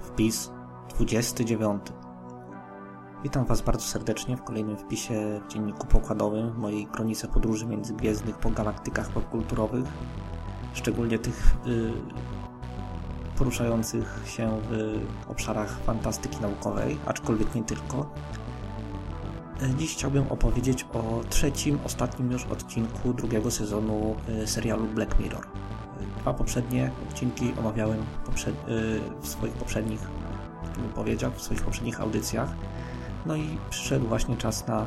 Wpis 29. Witam Was bardzo serdecznie w kolejnym wpisie w Dzienniku Pokładowym, mojej kronice podróży międzygwiezdnych po galaktykach popkulturowych, szczególnie tych y, poruszających się w obszarach fantastyki naukowej, aczkolwiek nie tylko. Dziś chciałbym opowiedzieć o trzecim, ostatnim już odcinku drugiego sezonu y, serialu Black Mirror. Dwa poprzednie odcinki omawiałem. Y, w swoich poprzednich, bym powiedział, w swoich poprzednich audycjach. No i przyszedł właśnie czas na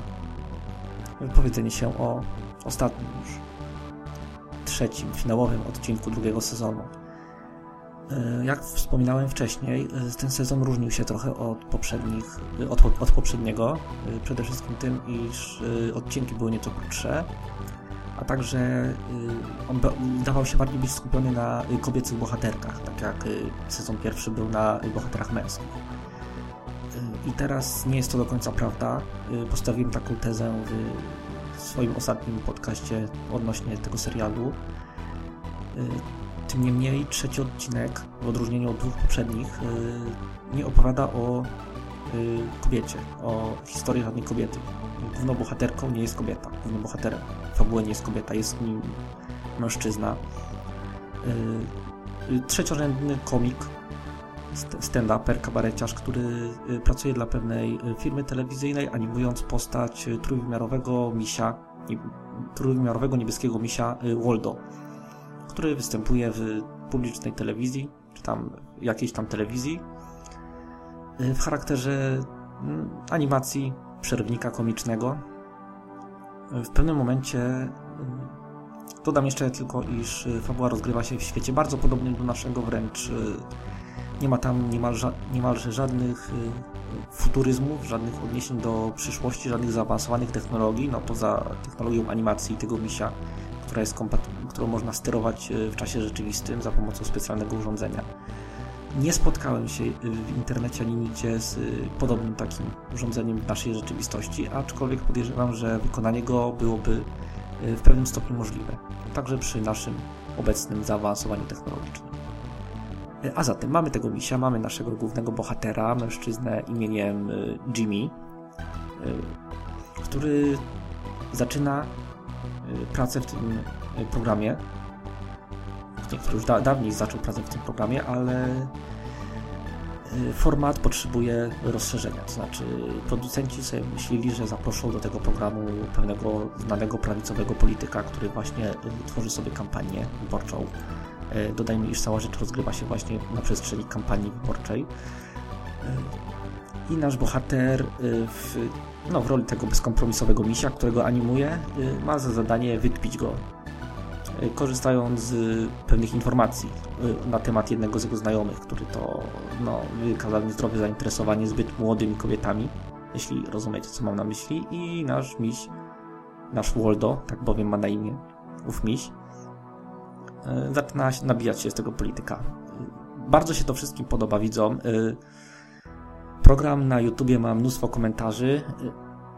wypowiedzenie się o ostatnim już trzecim, finałowym odcinku drugiego sezonu. E, jak wspominałem wcześniej, e, ten sezon różnił się trochę od, poprzednich, od, od poprzedniego. Przede wszystkim tym, iż odcinki były nieco krótsze, a także on dawał się bardziej być skupiony na kobiecych bohaterkach, tak jak sezon pierwszy był na bohaterach męskich. I teraz nie jest to do końca prawda. Postawiłem taką tezę w swoim ostatnim podcaście odnośnie tego serialu. Tym niemniej trzeci odcinek, w odróżnieniu od dwóch poprzednich, nie opowiada o kobiecie, o historii żadnej kobiety. Główną bohaterką nie jest kobieta, głównym bohaterem fabuły nie jest kobieta, jest nim mężczyzna. Trzeciorzędny komik stand-uper, kabareciarz, który y, pracuje dla pewnej y, firmy telewizyjnej, animując postać y, trójwymiarowego misia, trójwymiarowego niebieskiego misia Waldo, który występuje w publicznej telewizji, czy tam jakiejś tam telewizji, w charakterze mm, animacji przerwnika komicznego. W pewnym momencie dodam jeszcze tylko, iż fabuła rozgrywa się w świecie bardzo podobnym do naszego, wręcz nie ma tam niemalże, niemalże żadnych y, futuryzmów, żadnych odniesień do przyszłości, żadnych zaawansowanych technologii, no poza technologią animacji tego misia, która jest którą można sterować y, w czasie rzeczywistym za pomocą specjalnego urządzenia. Nie spotkałem się y, w internecie ani nigdzie z podobnym takim urządzeniem w naszej rzeczywistości, aczkolwiek podejrzewam, że wykonanie go byłoby w pewnym stopniu możliwe, także przy naszym obecnym zaawansowaniu technologicznym. A zatem mamy tego misia, mamy naszego głównego bohatera, mężczyznę imieniem y, Jimmy, y, który zaczyna y, pracę w tym programie. Który już da dawniej zaczął pracę w tym programie, ale format potrzebuje rozszerzenia. To znaczy, producenci sobie myśleli, że zaproszą do tego programu pewnego znanego prawicowego polityka, który właśnie tworzy sobie kampanię wyborczą E, dodajmy, iż cała rzecz rozgrywa się właśnie na przestrzeni kampanii wyborczej. I nasz bohater w, no, w roli tego bezkompromisowego misia, którego animuje, ma za zadanie wytpić go, korzystając z pewnych informacji na temat jednego z jego znajomych, który to no, wykazał niezdrowe zainteresowanie zbyt młodymi kobietami, jeśli rozumiecie, co mam na myśli. I nasz miś, nasz Waldo, tak bowiem ma na imię, ów miś, E, zaczyna nabijać się z tego polityka. Bardzo się to wszystkim podoba widzom. Program na YouTubie ma mnóstwo komentarzy,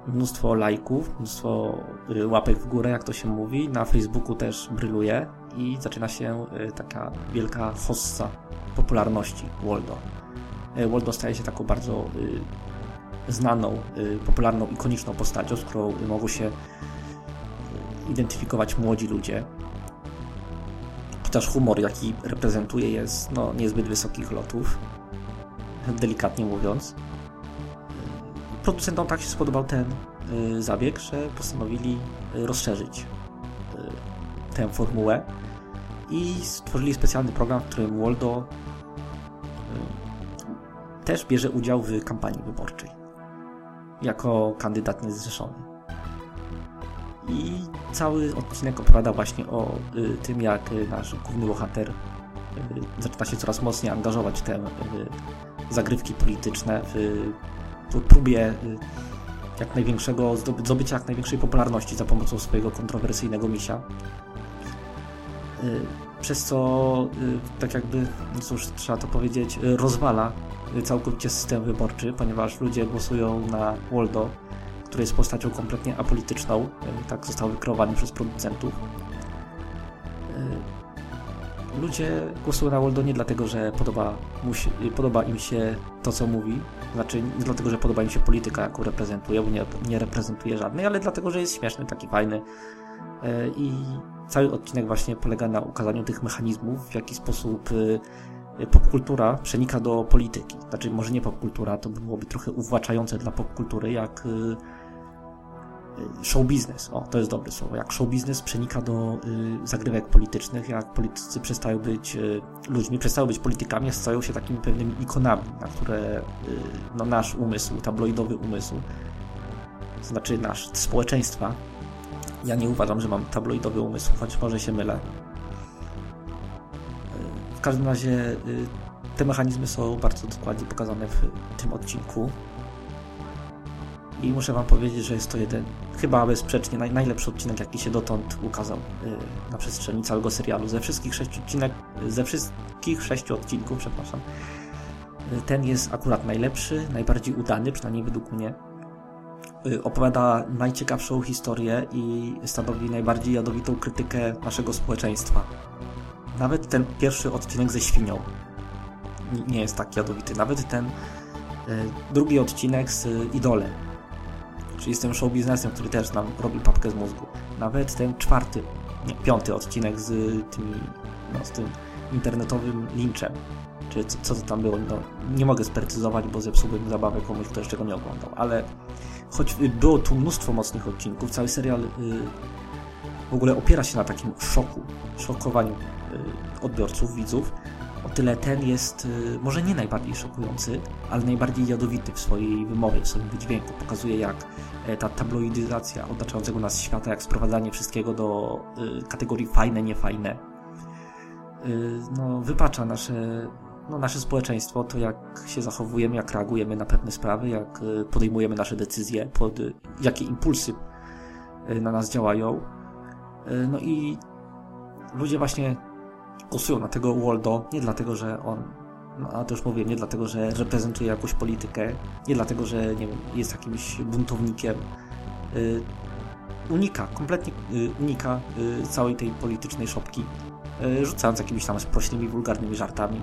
mnóstwo lajków, mnóstwo łapek w górę, jak to się mówi. Na Facebooku też bryluje i zaczyna się taka wielka hossa popularności Waldo. Waldo staje się taką bardzo znaną, popularną, ikoniczną postacią, z którą mogą się identyfikować młodzi ludzie chociaż humor, jaki reprezentuje, jest no, niezbyt wysokich lotów, delikatnie mówiąc. Producentom tak się spodobał ten y, zabieg, że postanowili y, rozszerzyć y, tę formułę i stworzyli specjalny program, w którym Waldo też bierze udział w kampanii wyborczej jako kandydat niezrzeszony. I cały odcinek opowiada właśnie o y, tym, jak y, nasz główny bohater y, zaczyna się coraz mocniej angażować w te y, zagrywki polityczne, w próbie y, jak największego, zdobycia jak największej popularności za pomocą swojego kontrowersyjnego misia. Y, przez co, tak jakby, no cóż, trzeba to powiedzieć, rozwala całkowicie system wyborczy, ponieważ ludzie głosują na Waldo, który jest postacią kompletnie apolityczną. Tak został wykreowany przez producentów. Ludzie głosują na Waldo nie dlatego, że podoba, mu się, podoba im się to, co mówi, znaczy nie dlatego, że podoba im się polityka, jaką reprezentuje, bo nie, nie reprezentuje żadnej, ale dlatego, że jest śmieszny, taki fajny e, i cały odcinek właśnie polega na ukazaniu tych mechanizmów, w jaki sposób e, popkultura przenika do polityki. Znaczy, może nie popkultura, to byłoby trochę uwłaczające dla popkultury, jak e, show business, o to jest dobre słowo, jak show business przenika do y, zagrywek politycznych, jak politycy przestają być y, ludźmi, przestają być politykami, a stają się takimi pewnymi ikonami, na które y, no, nasz umysł, tabloidowy umysł, to znaczy nasz społeczeństwa, ja nie uważam, że mam tabloidowy umysł, choć może się mylę. W każdym razie te mechanizmy są bardzo dokładnie pokazane w tym odcinku i muszę Wam powiedzieć, że jest to jeden, chyba bezsprzecznie naj, najlepszy odcinek, jaki się dotąd ukazał yy, na przestrzeni całego serialu. Ze wszystkich sześciu odcinek, ze wszystkich sześciu odcinków, przepraszam, yy, ten jest akurat najlepszy, najbardziej udany, przynajmniej według mnie. Opowiada najciekawszą historię i stanowi najbardziej jadowitą krytykę naszego społeczeństwa. Nawet ten pierwszy odcinek ze świnią nie jest tak jadowity. Nawet ten y, drugi odcinek z Idolem czyli z tym show który też nam robi papkę z mózgu. Nawet ten czwarty, nie, piąty odcinek z tymi, no, z tym internetowym linczem, czy co, co to tam było, no, nie mogę sprecyzować, bo zepsułbym zabawę komuś, kto jeszcze go nie oglądał, ale choć było tu mnóstwo mocnych odcinków, cały serial y, w ogóle opiera się na takim szoku, szokowaniu y, odbiorców, widzów, o tyle ten jest y, może nie najbardziej szokujący, ale najbardziej jadowity w swojej wymowie, w swoim wydźwięku. Pokazuje jak e, ta tabloidyzacja otaczającego nas świata, jak sprowadzanie wszystkiego do y, kategorii fajne, niefajne, y, no, wypacza nasze, no, nasze społeczeństwo, to jak się zachowujemy, jak reagujemy na pewne sprawy, jak podejmujemy nasze decyzje, pod jakie impulsy na nas działają. No i ludzie właśnie głosują na tego Waldo nie dlatego, że on, no a to już mówię, nie dlatego, że reprezentuje jakąś politykę, nie dlatego, że nie wiem, jest jakimś buntownikiem. Y, unika, kompletnie y, unika y, całej tej politycznej szopki, rzucając jakimiś tam sprośnymi, wulgarnymi żartami.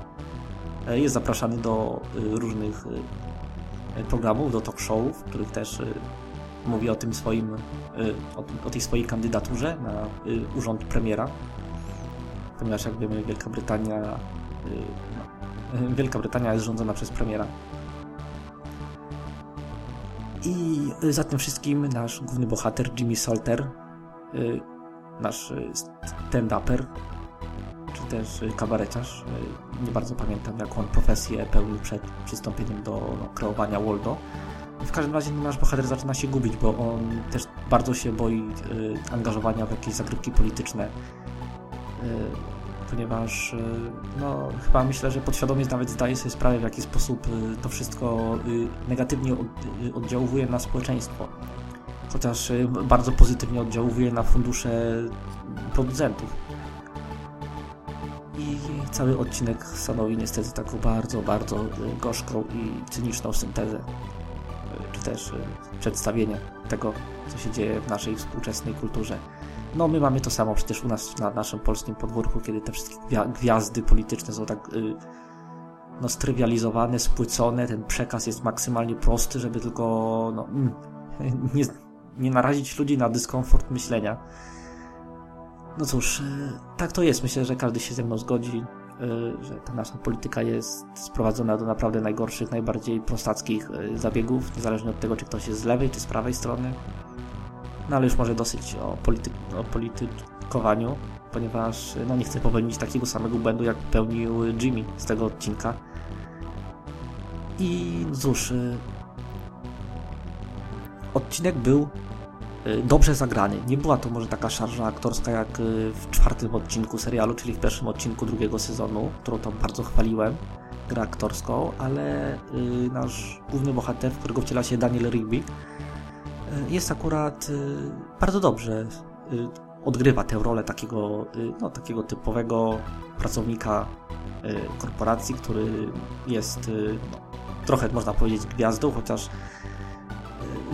Jest zapraszany do różnych programów, do talk showów, w których też mówi o tym swoim, o, tej swojej kandydaturze na urząd premiera ponieważ jak wiemy Wielka Brytania y, no, Wielka Brytania jest rządzona przez premiera. I za tym wszystkim nasz główny bohater Jimmy Salter, y, nasz stand-upper, czy też kabareciarz, y, nie bardzo pamiętam jaką profesję pełnił przed przystąpieniem do no, kreowania Waldo. W każdym razie nasz bohater zaczyna się gubić, bo on też bardzo się boi angażowania w jakieś zagrywki polityczne ponieważ y, no, chyba myślę, że podświadomie nawet zdaje sobie sprawę, w jaki sposób y, to wszystko y, negatywnie oddziałuje na społeczeństwo. Chociaż bardzo pozytywnie oddziałuje na fundusze producentów. I cały odcinek stanowi niestety taką bardzo, bardzo gorzką i cyniczną syntezę, czy też przedstawienie tego, co się dzieje w naszej współczesnej kulturze. No my mamy to samo przecież u nas na naszym polskim podwórku, kiedy te wszystkie gwiazdy polityczne są tak y, no, strywializowane, spłycone, ten przekaz jest maksymalnie prosty, żeby tylko no, mm, nie, nie narazić ludzi na dyskomfort myślenia. No cóż, y, tak to jest. Myślę, że każdy się ze mną zgodzi, y, że ta nasza polityka jest sprowadzona do naprawdę najgorszych, najbardziej prostackich zabiegów, niezależnie od tego, czy ktoś jest z lewej, czy z prawej strony. No ale już może dosyć o, polity o politykowaniu, ponieważ no, nie chcę popełnić takiego samego błędu, jak popełnił Jimmy z tego odcinka. I cóż, y, odcinek był y, dobrze zagrany. Nie była to może taka szarża aktorska jak y, w czwartym odcinku serialu, czyli w pierwszym odcinku drugiego sezonu, którą tam bardzo chwaliłem, grę aktorską, ale nasz główny bohater, w którego wciela się Daniel Rigby, jest akurat y, bardzo dobrze y, odgrywa tę rolę takiego, no, takiego typowego pracownika korporacji, który jest no, trochę można powiedzieć gwiazdą, chociaż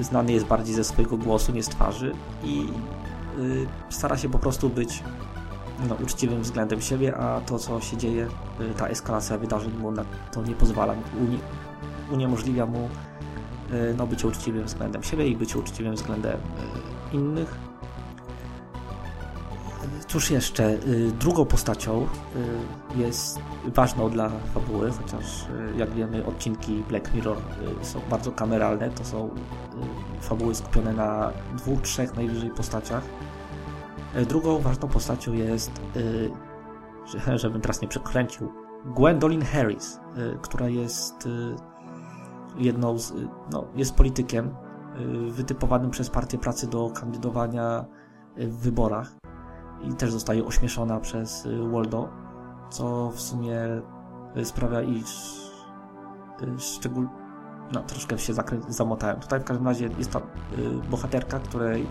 znany jest bardziej ze swojego głosu, nie z twarzy i stara się po prostu być no, uczciwym względem siebie, a to, co się dzieje, ta eskalacja wydarzeń mu na to nie pozwala. Unie, uniemożliwia mu no, bycie uczciwym względem siebie i bycie uczciwym względem innych. Cóż jeszcze? Drugą postacią jest ważną dla fabuły, chociaż jak wiemy odcinki Black Mirror są bardzo kameralne, to są fabuły skupione na dwóch, trzech najwyżej postaciach. Drugą ważną postacią jest, żebym teraz nie przekręcił, Gwendolyn Harris, która jest jedną z, no, jest politykiem wytypowanym przez Partię Pracy do kandydowania w wyborach i też zostaje ośmieszona przez Waldo, co w sumie sprawia, iż szczególnie no, troszkę się zamotałem. Tutaj w każdym razie jest ta bohaterka, której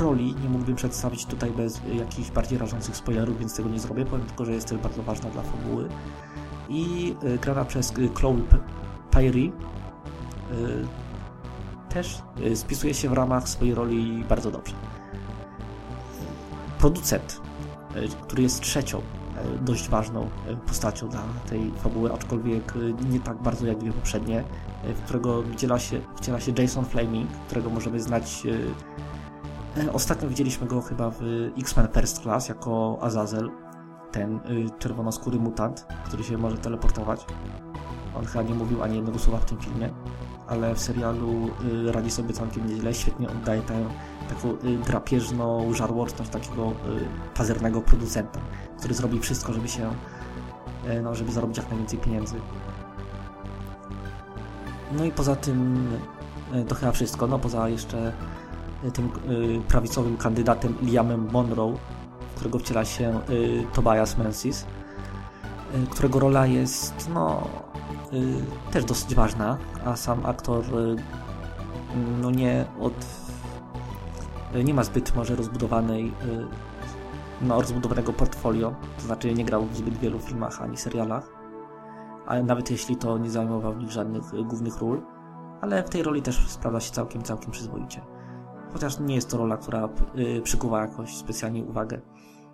roli nie mógłbym przedstawić tutaj bez jakichś bardziej rażących spoilerów, więc tego nie zrobię. Powiem tylko, że jest też bardzo ważna dla fabuły. I grana przez Chloe Pyrie też spisuje się w ramach swojej roli bardzo dobrze. Producent, który jest trzecią dość ważną postacią dla tej fabuły, aczkolwiek nie tak bardzo jak dwie poprzednie, w którego wciela się, wciela się Jason Flaming, którego możemy znać Ostatnio widzieliśmy go chyba w X-Men First Class jako Azazel, ten czerwonoskóry mutant, który się może teleportować. On chyba nie mówił ani jednego słowa w tym filmie, ale w serialu radzi sobie całkiem nieźle, świetnie oddaje tę taką drapieżną żarłoczność takiego pazernego producenta, który zrobi wszystko, żeby się, no, żeby zarobić jak najwięcej pieniędzy. No i poza tym to chyba wszystko, no poza jeszcze tym prawicowym kandydatem Liamem Monroe, którego wciela się Tobias Menzies, którego rola jest no też dosyć ważna, a sam aktor no nie od nie ma zbyt może rozbudowanej no, rozbudowanego portfolio, to znaczy nie grał w zbyt wielu filmach ani serialach, ale nawet jeśli to nie zajmował w nich żadnych głównych ról, ale w tej roli też sprawdza się całkiem, całkiem przyzwoicie. Chociaż nie jest to rola, która przykuwa jakoś specjalnie uwagę,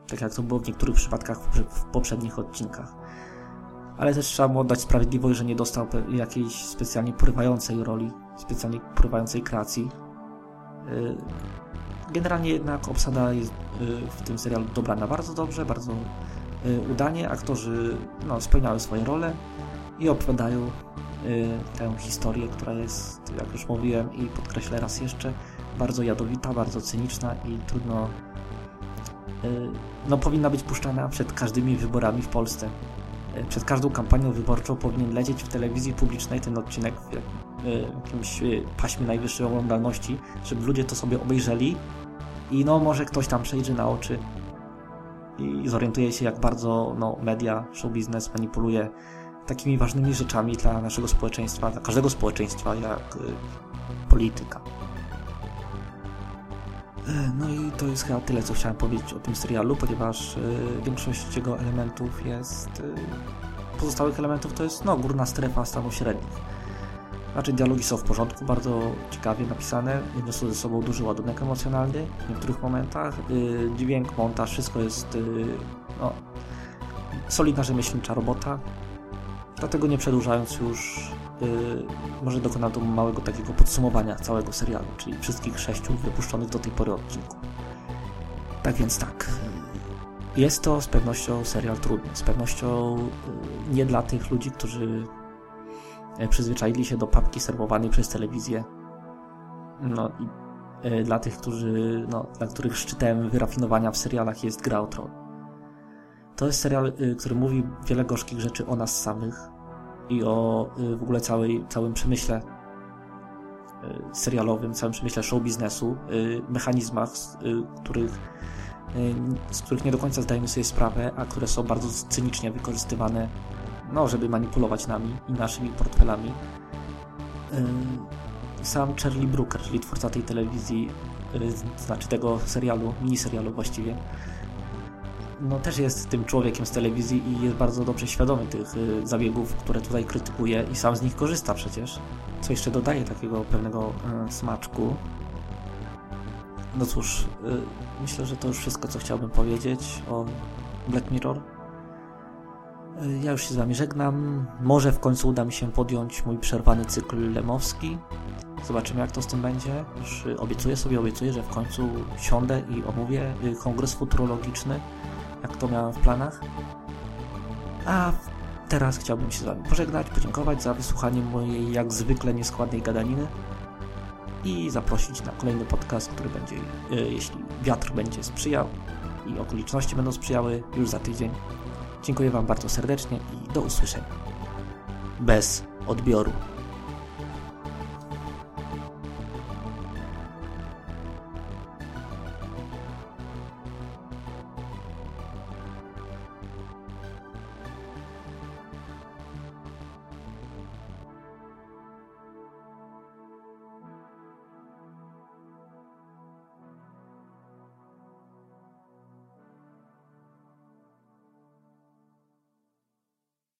tak jak to było w niektórych przypadkach w poprzednich odcinkach. Ale też trzeba mu oddać sprawiedliwość, że nie dostał jakiejś specjalnie porywającej roli, specjalnie porywającej kreacji. Generalnie jednak obsada jest w tym serialu dobrana bardzo dobrze, bardzo udanie. Aktorzy no, spełniały swoje role i opowiadają tę historię, która jest, jak już mówiłem i podkreślę raz jeszcze, bardzo jadowita, bardzo cyniczna i trudno no, powinna być puszczana przed każdymi wyborami w Polsce. Przed każdą kampanią wyborczą powinien lecieć w telewizji publicznej ten odcinek w jakimś paśmie najwyższej oglądalności, żeby ludzie to sobie obejrzeli i no może ktoś tam przejrzy na oczy i zorientuje się jak bardzo no, media, show biznes manipuluje takimi ważnymi rzeczami dla naszego społeczeństwa, dla każdego społeczeństwa jak polityka. No i to jest chyba tyle, co chciałem powiedzieć o tym serialu, ponieważ większość jego elementów jest... pozostałych elementów to jest no, górna strefa stanu średnich. Znaczy dialogi są w porządku, bardzo ciekawie napisane, niosą ze sobą duży ładunek emocjonalny w niektórych momentach. Dźwięk, montaż, wszystko jest no, solidna rzemieślnicza robota. Dlatego nie przedłużając już, może dokonam małego takiego podsumowania całego serialu, czyli wszystkich sześciu wypuszczonych do tej pory odcinków. Tak więc tak, jest to z pewnością serial trudny, z pewnością nie dla tych ludzi, którzy przyzwyczaili się do papki serwowanej przez telewizję. No i dla tych, którzy, no, dla których szczytem wyrafinowania w serialach jest Gra o Tron. To jest serial, który mówi wiele gorzkich rzeczy o nas samych i o w ogóle całej, całym przemyśle serialowym, całym przemyśle show biznesu, mechanizmach, z których, z których nie do końca zdajemy sobie sprawę, a które są bardzo cynicznie wykorzystywane no, żeby manipulować nami i naszymi portfelami. Sam Charlie Brooker, czyli twórca tej telewizji, znaczy tego serialu, miniserialu właściwie, no też jest tym człowiekiem z telewizji i jest bardzo dobrze świadomy tych zabiegów, które tutaj krytykuje i sam z nich korzysta przecież. Co jeszcze dodaje takiego pewnego smaczku. no cóż, myślę, że to już wszystko, co chciałbym powiedzieć o Black Mirror. Ja już się z Wami żegnam. Może w końcu uda mi się podjąć mój przerwany cykl lemowski. Zobaczymy, jak to z tym będzie. Już obiecuję sobie, obiecuję, że w końcu siądę i omówię kongres futurologiczny, jak to miałem w planach. A teraz chciałbym się z Wami pożegnać, podziękować za wysłuchanie mojej jak zwykle nieskładnej gadaniny i zaprosić na kolejny podcast, który będzie, jeśli wiatr będzie sprzyjał i okoliczności będą sprzyjały, już za tydzień. Dziękuję Wam bardzo serdecznie i do usłyszenia. Bez odbioru.